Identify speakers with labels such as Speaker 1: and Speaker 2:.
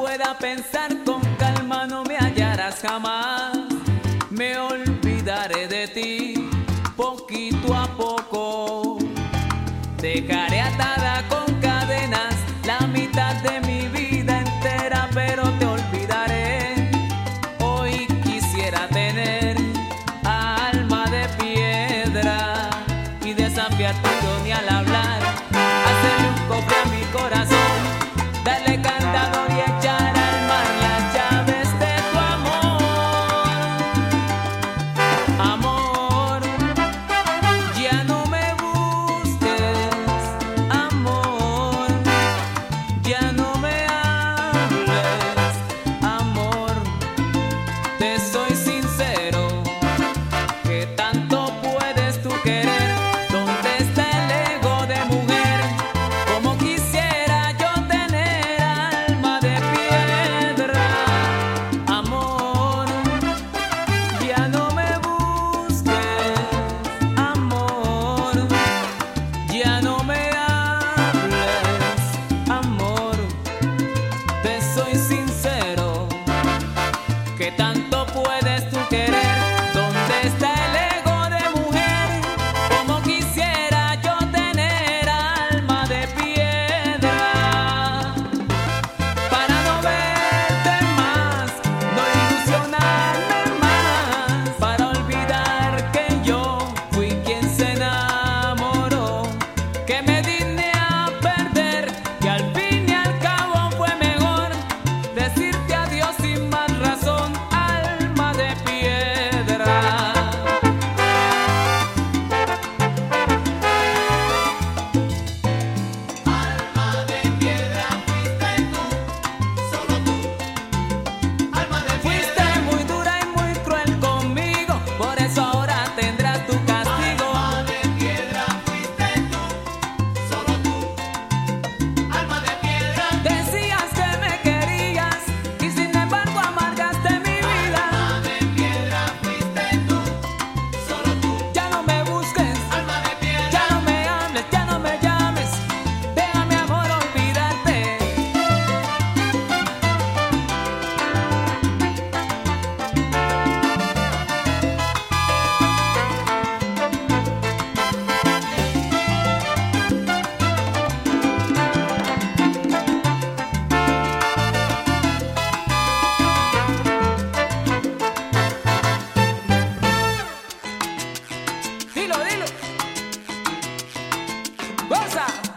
Speaker 1: pueda pensar con calma no me hallarás jamás. Me olvidaré de ti poquito a poco. Dejaré puedes tú. Rosa.